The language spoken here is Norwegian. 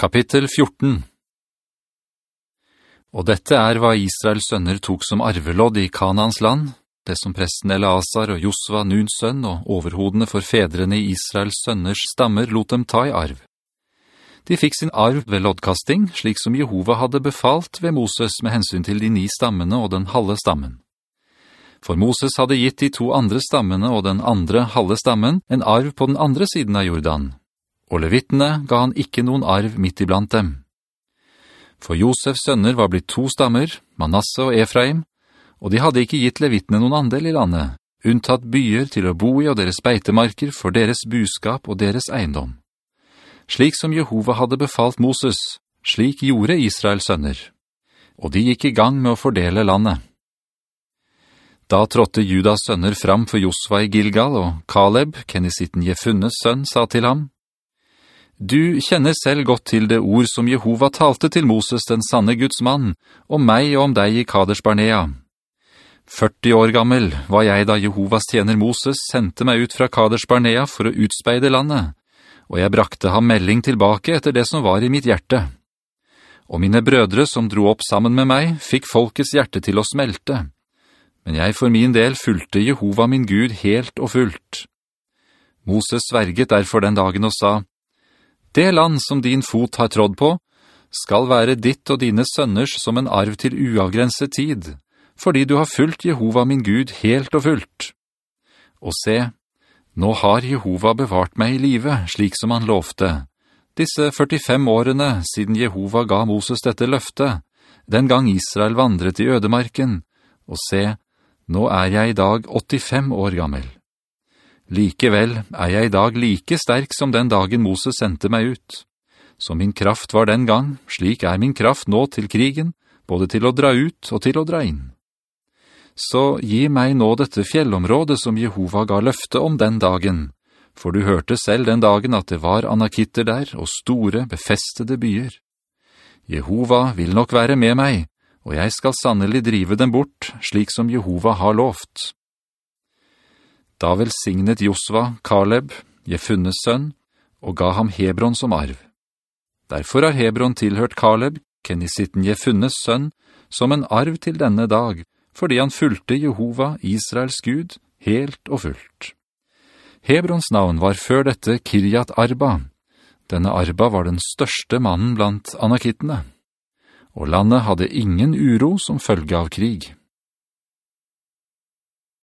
Kapittel 14 Og dette er hva Israels sønner tok som arvelodd i Kanans land, det som presten Eleazar og Josva, Nuns sønn, og overhodene for fedrene i Israels sønners stammer lot dem ta i arv. De fikk sin arv ved loddkasting, slik som Jehova hadde befalt ved Moses med hensyn til de ni stammene og den halve stammen. For Moses hadde gitt de to andre stammene og den andre halve stammen en arv på den andre siden av Jordan, og levittene ga han ikke noen arv midt iblant dem. For Josefs sønner var blitt to stammer, Manasse og Efraim, og de hadde ikke gitt levittene noen andel i landet, unntatt byer til å bo i og deres beitemarker for deres buskap og deres eiendom. Slik som Jehova hadde befalt Moses, slik gjorde Israels sønner, og de gikk i gang med å fordele landet. Da trådte Judas sønner fram for Josva i Gilgal, og Kaleb, Kenisitten Jefunnes sønn, sa til ham, du kjenner selv godt til det ord som Jehova talte til Moses, den sanne Guds mann, om meg og om deg i Kaders Barnea. 40 år gammel var jeg da Jehovas tjener Moses sendte meg ut fra Kaders Barnea for å utspeide landet, og jeg brakte ham melding tilbake etter det som var i mitt hjerte. Og mine brødre som dro opp sammen med meg, fikk folkets hjerte til å smelte. Men jeg for min del fulgte Jehova min Gud helt og fullt. Moses sverget derfor den dagen og sa, det land som din fot har trådd på, skal være ditt og dine sønners som en arv til uavgrenset tid, fordi du har fulgt Jehova min Gud helt og fullt. Og se, nå har Jehova bevart meg i live, slik som han lovte. Disse 45 årene siden Jehova ga Moses dette løftet, den gang Israel vandret i ødemarken, og se, nå er jeg i dag 85 år gammel. Likevel er jeg i dag like sterk som den dagen Moses sendte meg ut. Så min kraft var den gang, slik er min kraft nå til krigen, både til å dra ut og til å dra inn. Så gi meg nå dette fjellområdet som Jehova ga løfte om den dagen, for du hørte selv den dagen at det var anakitter der og store, befestede byer. Jehova vil nok være med meg, og jeg skal sannelig drive dem bort, slik som Jehova har lovt.» Da velsignet Josva Kaleb, Jefunnes sønn, og ga ham Hebron som arv. Derfor har Hebron tilhørt Kaleb, Kenisitten Jefunnes sønn, som en arv til denne dag, fordi han fulgte Jehova, Israels Gud, helt og fullt. Hebrons navn var før dette Kirjat Arba. Denne Arba var den største mannen blant anakittene. Og landet hadde ingen uro som følge av krig.